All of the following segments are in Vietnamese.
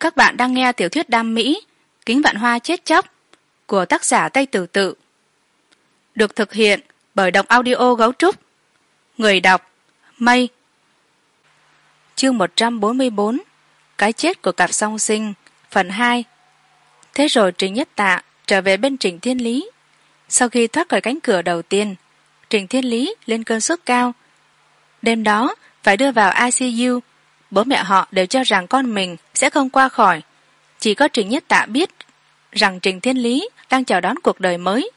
các bạn đang nghe tiểu thuyết đam mỹ, kính vạn hoa chết chóc, của tác giả tây tử tự. Được thực hiện bởi đọc audio gấu trúc. Người đọc, mây. Chương một trăm bốn mươi bốn, cái chết của cặp song sinh, phần hai. Thế rồi trình nhất tạ trở về bên trình thiên lý. Sau khi thoát khỏi cánh cửa đầu tiên, trình thiên lý lên cơn sốt cao. Đêm đó, phải đưa vào icu bố mẹ họ đều cho rằng con mình sẽ không qua khỏi. Chỉ có trình nhất tạ biết rằng trình thiên lý đang chào đón cuộc đời mới.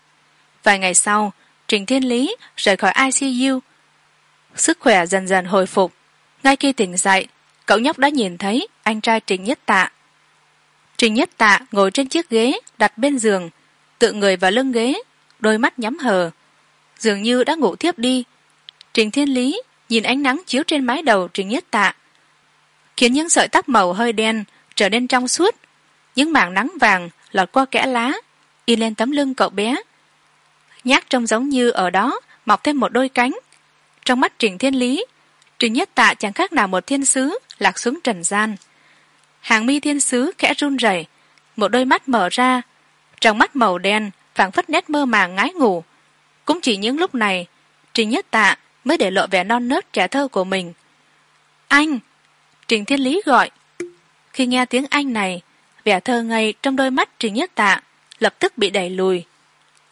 Vài ngày sau trình thiên lý rời khỏi icu sức khỏe dần dần hồi phục. Ngay khi tỉnh dậy, cậu nhóc đã nhìn thấy anh trai trình nhất tạ. Trình nhất tạ ngồi trên chiếc ghế đặt bên giường tự người vào lưng ghế, đôi mắt nhắm hờ. Dường như đã ngủ thiếp đi. Trình thiên lý nhìn ánh nắng chiếu trên mái đầu trình nhất tạ khiến những sợi tóc màu hơi đen trở nên trong suốt. Những mảng nắng vàng lọt qua kẽ lá, in lên tấm lưng cậu bé. Nhác trông giống như ở đó mọc thêm một đôi cánh. Trong mắt trình thiên lý, trình nhất tạ chẳng khác nào một thiên sứ lạc xuống trần gian. Hàng mi thiên sứ khẽ run rẩy, một đôi mắt mở ra, trong mắt màu đen phảng phất nét mơ màng ngái ngủ. Cũng chỉ những lúc này, trình nhất tạ mới để lộ vẻ non nớt trẻ thơ của mình. Anh trình thiên lý gọi. Khi nghe tiếng anh này, vẻ thơ ngây trong đôi mắt trình nhất tạ lập tức bị đẩy lùi.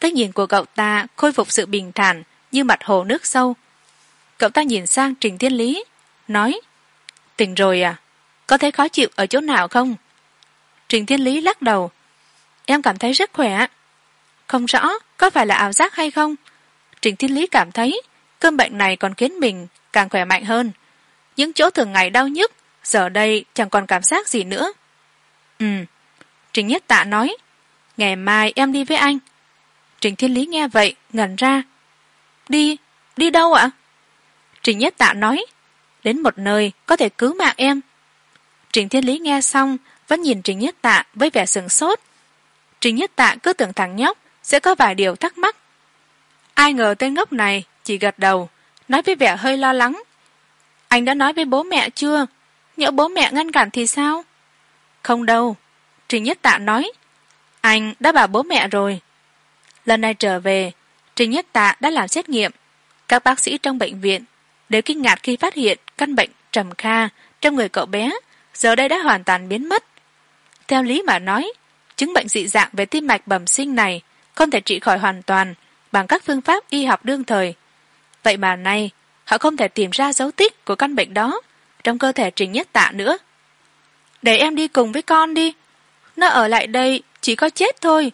Cái nhìn của cậu ta khôi phục sự bình thản như mặt hồ nước sâu. Cậu ta nhìn sang trình thiên lý, nói, tỉnh rồi à? Có thấy khó chịu ở chỗ nào không? Trình thiên lý lắc đầu, em cảm thấy rất khỏe không rõ, có phải là ảo giác hay không? Trình thiên lý cảm thấy cơn bệnh này còn khiến mình càng khỏe mạnh hơn. Những chỗ thường ngày đau nhức giờ đây chẳng còn cảm giác gì nữa. Ừ trình nhất tạ nói, ngày mai em đi với anh. Trình thiên lý nghe vậy, ngẩn ra. Đi đi đâu ạ? Trình nhất tạ nói, đến một nơi có thể cứu mạng em. Trình thiên lý nghe xong, vẫn nhìn trình nhất tạ với vẻ sừng sốt. Trình nhất tạ cứ tưởng thằng nhóc sẽ có vài điều thắc mắc. Ai ngờ tên ngốc này chỉ gật đầu, nói với vẻ hơi lo lắng. Anh đã nói với bố mẹ chưa? Nhỡ bố mẹ ngăn cản thì sao? Không đâu. Trình nhất tạ nói. Anh đã bảo bố mẹ rồi. Lần này trở về trình nhất tạ đã làm xét nghiệm. Các bác sĩ trong bệnh viện đều kinh ngạc khi phát hiện căn bệnh trầm kha trong người cậu bé giờ đây đã hoàn toàn biến mất. Theo lý mà nói, chứng bệnh dị dạng về tim mạch bẩm sinh này không thể trị khỏi hoàn toàn bằng các phương pháp y học đương thời. Vậy mà nay, họ không thể tìm ra dấu tích của căn bệnh đó trong cơ thể trình nhất tạ nữa. Để em đi cùng với con đi. Nó ở lại đây, chỉ có chết thôi.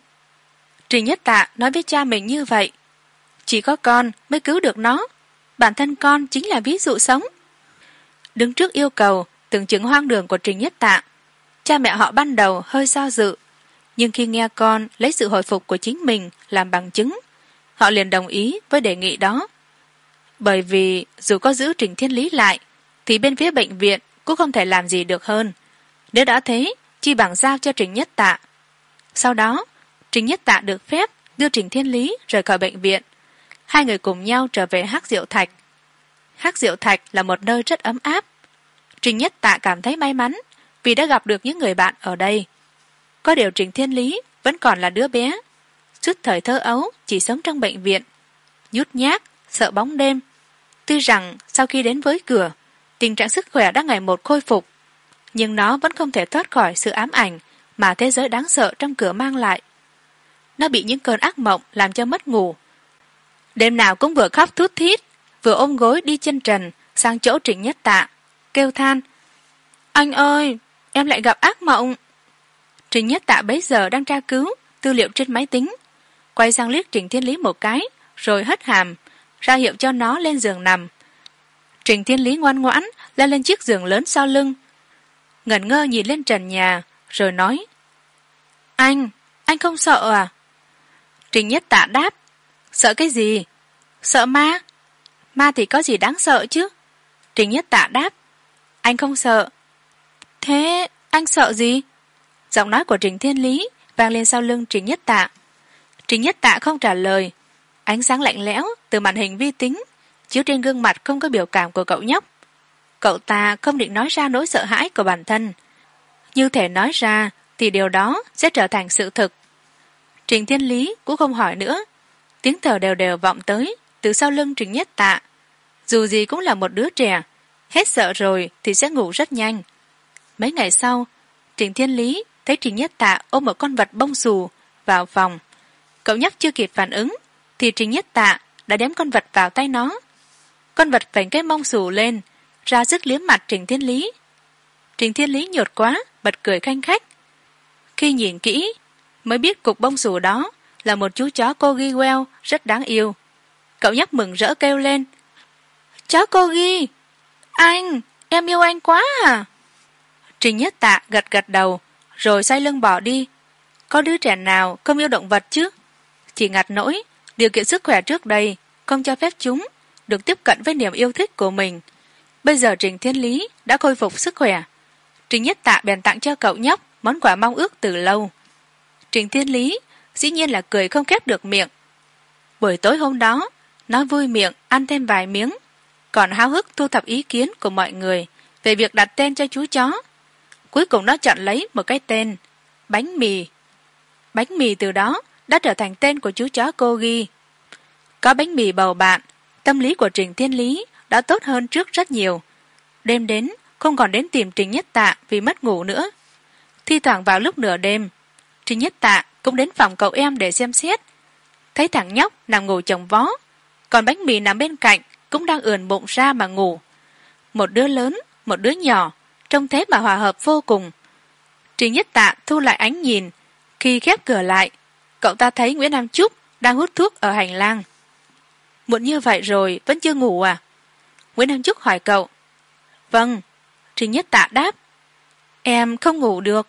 Trình nhất tạ nói với cha mình như vậy. Chỉ có con mới cứu được nó. Bản thân con chính là ví dụ sống. Đứng trước yêu cầu, tưởng chừng hoang đường của trình nhất tạ, cha mẹ họ ban đầu hơi do dự. Nhưng khi nghe con lấy sự hồi phục của chính mình làm bằng chứng, họ liền đồng ý với đề nghị đó. Bởi vì dù có giữ trình thiên lý lại thì bên phía bệnh viện cũng không thể làm gì được hơn. Nếu đã thế, chi bằng giao cho trình nhất tạ. Sau đó, trình nhất tạ được phép đưa trình thiên lý rời khỏi bệnh viện. Hai người cùng nhau trở về hắc diệu thạch. Hắc diệu thạch là một nơi rất ấm áp. Trình nhất tạ cảm thấy may mắn vì đã gặp được những người bạn ở đây. Có điều trình thiên lý vẫn còn là đứa bé. Suốt thời thơ ấu, chỉ sống trong bệnh viện. Nhút nhát, sợ bóng đêm. Tuy rằng sau khi đến với cửa tình trạng sức khỏe đã ngày một khôi phục, nhưng nó vẫn không thể thoát khỏi sự ám ảnh mà thế giới đáng sợ trong cửa mang lại. Nó bị những cơn ác mộng làm cho mất ngủ. Đêm nào cũng vừa khóc thút thít, vừa ôm gối đi chân trần sang chỗ trịnh nhất tạ, kêu than, anh ơi, em lại gặp ác mộng. Trịnh nhất tạ bấy giờ đang tra cứu tư liệu trên máy tính, quay sang liếc trịnh thiên lý một cái, rồi hất hàm, ra hiệu cho nó lên giường nằm trình thiên lý ngoan ngoãn leo lên chiếc giường lớn sau lưng. Ngẩn ngơ nhìn lên trần nhà, rồi nói, anh anh không sợ à? Trình nhất tạ đáp, sợ cái gì? Sợ ma? Ma thì có gì đáng sợ chứ? Trình nhất tạ đáp, anh không sợ. Thế anh sợ gì? Giọng nói của trình thiên lý vang lên sau lưng trình nhất tạ. Trình nhất tạ không trả lời. Ánh sáng lạnh lẽo từ màn hình vi tính chiếu trên gương mặt không có biểu cảm của cậu nhóc. Cậu ta không định nói ra nỗi sợ hãi của bản thân. Như thể nói ra thì điều đó sẽ trở thành sự thực. Trình thiên lý cũng không hỏi nữa. Tiếng thở đều đều vọng tới từ sau lưng trình nhất tạ. Dù gì cũng là một đứa trẻ, hết sợ rồi thì sẽ ngủ rất nhanh. Mấy ngày sau, trình thiên lý thấy trình nhất tạ ôm một con vật bông xù vào phòng. Cậu nhóc chưa kịp phản ứng thì trình nhất tạ đã đếm con vật vào tay nó con vật vành cái mông xù lên, ra sức liếm mặt trình thiên lý. Trình thiên lý nhột quá, bật cười khanh khách. Khi nhìn kỹ, mới biết cục bông xù đó là một chú chó cô ghi queo rất đáng yêu. Cậu nhóc mừng rỡ kêu lên. Chó cô ghi! Anh! Em yêu anh quá à! Trình nhất tạ gật gật đầu, rồi xoay lưng bỏ đi. Có đứa trẻ nào không yêu động vật chứ? Chỉ ngặt nỗi, điều kiện sức khỏe trước đây không cho phép chúng được tiếp cận với niềm yêu thích của mình. Bây giờ trình thiên lý đã khôi phục sức khỏe. Trình nhất tạ bèn tặng cho cậu nhóc món quà mong ước từ lâu. Trình thiên lý dĩ nhiên là cười không khép được miệng. Buổi tối hôm đó, nó vui miệng ăn thêm vài miếng, còn háo hức thu thập ý kiến của mọi người về việc đặt tên cho chú chó. Cuối cùng nó chọn lấy một cái tên, bánh mì. Bánh mì từ đó đã trở thành tên của chú chó cô ghi có bánh mì bầu bạn tâm lý của trình thiên lý đã tốt hơn trước rất nhiều. Đêm đến, không còn đến tìm trình nhất tạ vì mất ngủ nữa. Thi thoảng vào lúc nửa đêm, trình nhất tạ cũng đến phòng cậu em để xem xét thấy thằng nhóc nằm ngủ chồng vó, còn bánh mì nằm bên cạnh cũng đang ườn bụng ra mà ngủ. Một đứa lớn, một đứa nhỏ, trông thế mà hòa hợp vô cùng. Trình nhất tạ thu lại ánh nhìn, khi khép cửa lại, cậu ta thấy nguyễn nam trúc đang hút thuốc ở hành lang muộn như vậy rồi, vẫn chưa ngủ à? Nguyễn nam trúc hỏi cậu. Vâng trình nhất tạ đáp. Em không ngủ được.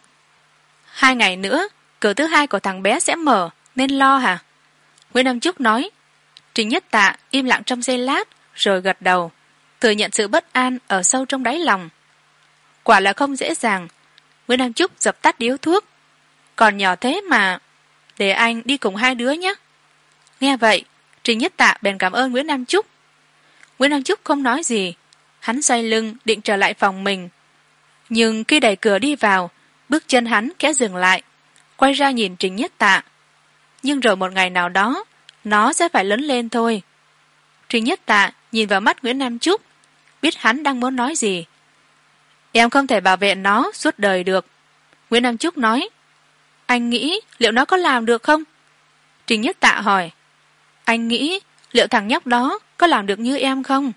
Hai ngày nữa, cửa thứ hai của thằng bé sẽ mở, nên lo hả? Nguyễn nam trúc nói. Trình nhất tạ im lặng trong giây lát, rồi gật đầu, thừa nhận sự bất an ở sâu trong đáy lòng. Quả là không dễ dàng. Nguyễn nam trúc dập tắt điếu thuốc. Còn nhỏ thế mà, để anh đi cùng hai đứa nhé. Nghe vậy trình nhất tạ bèn cảm ơn nguyễn nam trúc nguyễn nam trúc không nói gì. Hắn xoay lưng, định trở lại phòng mình. Nhưng khi đẩy cửa đi vào, bước chân hắn kẽ dừng lại, quay ra nhìn trình nhất tạ. Nhưng rồi một ngày nào đó, nó sẽ phải lớn lên thôi. Trình nhất tạ nhìn vào mắt nguyễn nam trúc biết hắn đang muốn nói gì. Em không thể bảo vệ nó suốt đời được. Nguyễn nam trúc nói, anh nghĩ liệu nó có làm được không? Trình nhất tạ hỏi anh nghĩ liệu thằng nhóc đó có làm được như em không?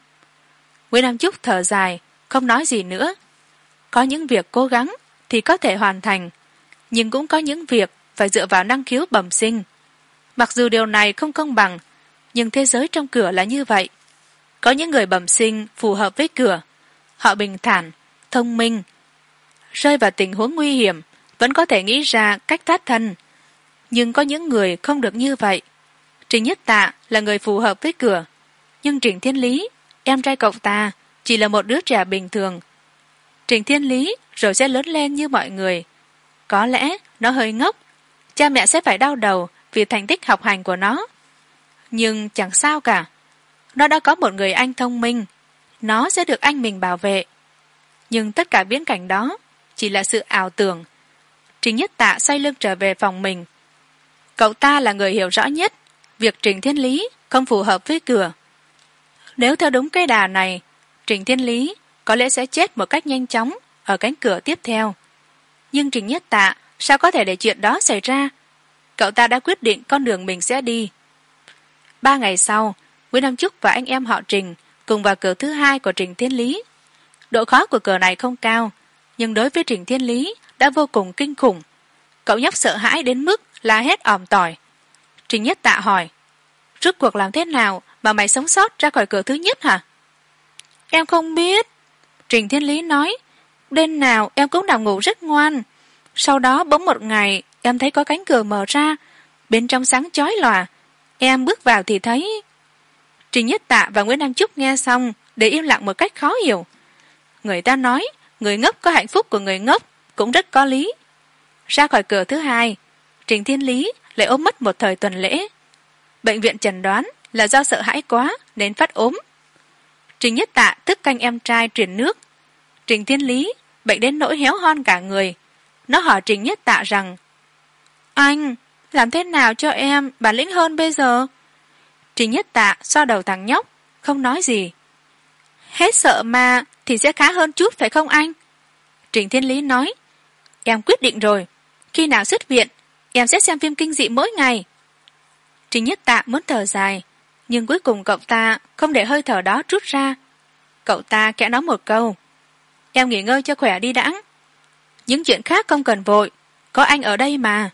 Nguyễn nam trúc thở dài, không nói gì nữa. Có những việc cố gắng thì có thể hoàn thành, nhưng cũng có những việc phải dựa vào năng khiếu bẩm sinh. Mặc dù điều này không công bằng, nhưng thế giới trong cửa là như vậy. Có những người bẩm sinh phù hợp với cửa, họ bình thản, thông minh, rơi vào tình huống nguy hiểm, vẫn có thể nghĩ ra cách thoát thân. Nhưng có những người không được như vậy trình nhất tạ là người phù hợp với cửa. Nhưng trình thiên lý, em trai cậu ta, chỉ là một đứa trẻ bình thường. Trình thiên lý rồi sẽ lớn lên như mọi người. Có lẽ nó hơi ngốc. Cha mẹ sẽ phải đau đầu vì thành tích học hành của nó. Nhưng chẳng sao cả. Nó đã có một người anh thông minh. Nó sẽ được anh mình bảo vệ. Nhưng tất cả viễn cảnh đó chỉ là sự ảo tưởng. Trình nhất tạ xoay lưng trở về phòng mình. Cậu ta là người hiểu rõ nhất việc trình thiên lý không phù hợp với cửa. Nếu theo đúng cái đà này, trình thiên lý có lẽ sẽ chết một cách nhanh chóng ở cánh cửa tiếp theo. Nhưng trình nhất tạ, sao có thể để chuyện đó xảy ra? Cậu ta đã quyết định con đường mình sẽ đi. Ba ngày sau, nguyễn nam trúc và anh em họ trình cùng vào cửa thứ hai của trình thiên lý. Độ khó của cửa này không cao, nhưng đối với trình thiên lý đã vô cùng kinh khủng. Cậu nhóc sợ hãi đến mức la hét òm tỏi trình nhất tạ hỏi, rốt cuộc làm thế nào mà mày sống sót ra khỏi cửa thứ nhất hả? Em không biết. Trình thiên lý nói, đêm nào em cũng nằm ngủ rất ngoan. Sau đó bỗng một ngày, em thấy có cánh cửa mở ra, bên trong sáng chói lòa. Em bước vào thì thấy trình nhất tạ và nguyễn nam trúc nghe xong để im lặng một cách khó hiểu. Người ta nói, người ngốc có hạnh phúc của người ngốc cũng rất có lý. Ra khỏi cửa thứ hai trình thiên lý lại ốm mất một thời tuần lễ. Bệnh viện chẩn đoán là do sợ hãi quá nên phát ốm. Trình nhất tạ tức canh em trai truyền nước. Trình thiên lý bệnh đến nỗi héo hon cả người. Nó hỏi trình nhất tạ rằng, anh, làm thế nào cho em bản lĩnh hơn bây giờ? Trình nhất tạ xoa đầu thằng nhóc, không nói gì. Hết sợ mà thì sẽ khá hơn chút, phải không anh? Trình thiên lý nói, em quyết định rồi. Khi nào xuất viện em sẽ xem phim kinh dị mỗi ngày. Trình nhất tạ muốn thở dài, nhưng cuối cùng cậu ta không để hơi thở đó rút ra. Cậu ta kẽ nói một câu, em nghỉ ngơi cho khỏe đi đãng những chuyện khác không cần vội, có anh ở đây mà.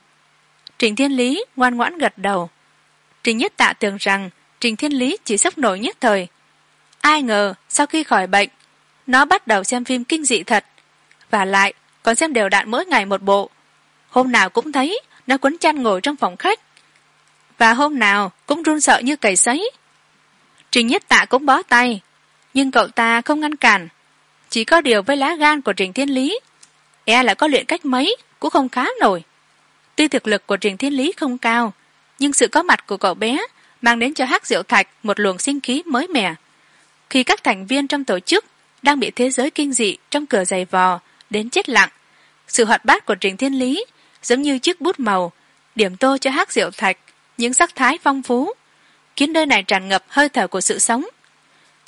Trình thiên lý ngoan ngoãn gật đầu. Trình nhất tạ tưởng rằng trình thiên lý chỉ sốc nổi nhất thời. Ai ngờ sau khi khỏi bệnh, nó bắt đầu xem phim kinh dị thật, và lại còn xem đều đặn mỗi ngày một bộ. Hôm nào cũng thấy nó quấn chăn ngồi trong phòng khách. Và hôm nào cũng run sợ như cầy sấy. Trình nhất tạ cũng bó tay. Nhưng cậu ta không ngăn cản. Chỉ có điều với lá gan của trình thiên lý e là có luyện cách mấy cũng không khá nổi. Tuy thực lực của trình thiên lý không cao, nhưng sự có mặt của cậu bé mang đến cho hắc diệu thạch một luồng sinh khí mới mẻ. Khi các thành viên trong tổ chức đang bị thế giới kinh dị trong cửa giày vò đến chết lặng, sự hoạt bát của trình thiên lý giống như chiếc bút màu, điểm tô cho hát diệu thạch, những sắc thái phong phú, khiến nơi này tràn ngập hơi thở của sự sống.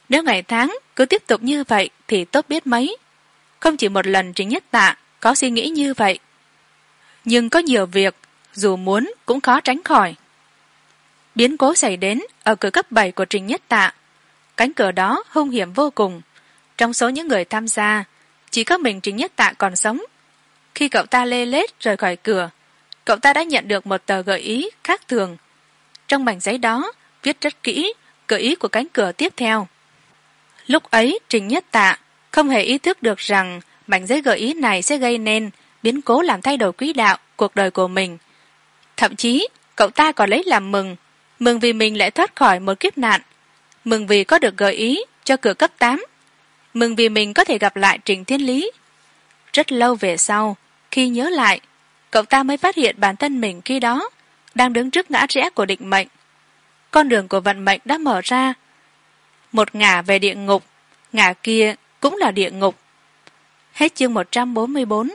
Nếu ngày tháng cứ tiếp tục như vậy thì tốt biết mấy. Không chỉ một lần trình nhất tạ có suy nghĩ như vậy, nhưng có nhiều việc dù muốn cũng khó tránh khỏi. Biến cố xảy đến ở cửa cấp bảy của trình nhất tạ. Cánh cửa đó hung hiểm vô cùng. Trong số những người tham gia, chỉ có mình trình nhất tạ còn sống khi cậu ta lê lết rời khỏi cửa, cậu ta đã nhận được một tờ gợi ý khác thường. Trong mảnh giấy đó, viết rất kỹ gợi ý của cánh cửa tiếp theo. Lúc ấy, trình nhất tạ không hề ý thức được rằng mảnh giấy gợi ý này sẽ gây nên biến cố làm thay đổi quỹ đạo cuộc đời của mình. Thậm chí, cậu ta còn lấy làm mừng mừng vì mình lại thoát khỏi một kiếp nạn, mừng vì có được gợi ý cho cửa cấp tám, mừng vì mình có thể gặp lại trình thiên lý rất lâu về sau, khi nhớ lại, cậu ta mới phát hiện bản thân mình khi đó đang đứng trước ngã rẽ của định mệnh. Con đường của vận mệnh đã mở ra. Một ngả về địa ngục, ngả kia cũng là địa ngục. Hết chương một trăm bốn mươi bốn.